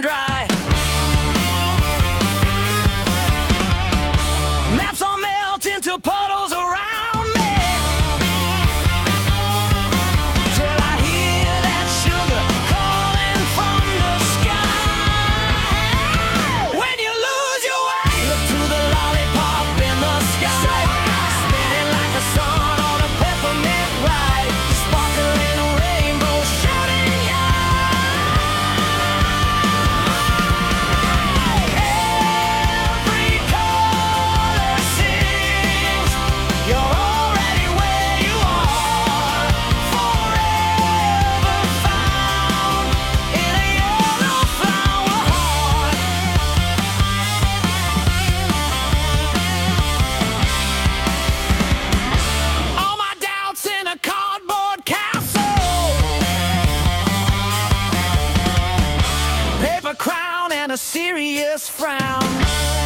drive. a serious frown.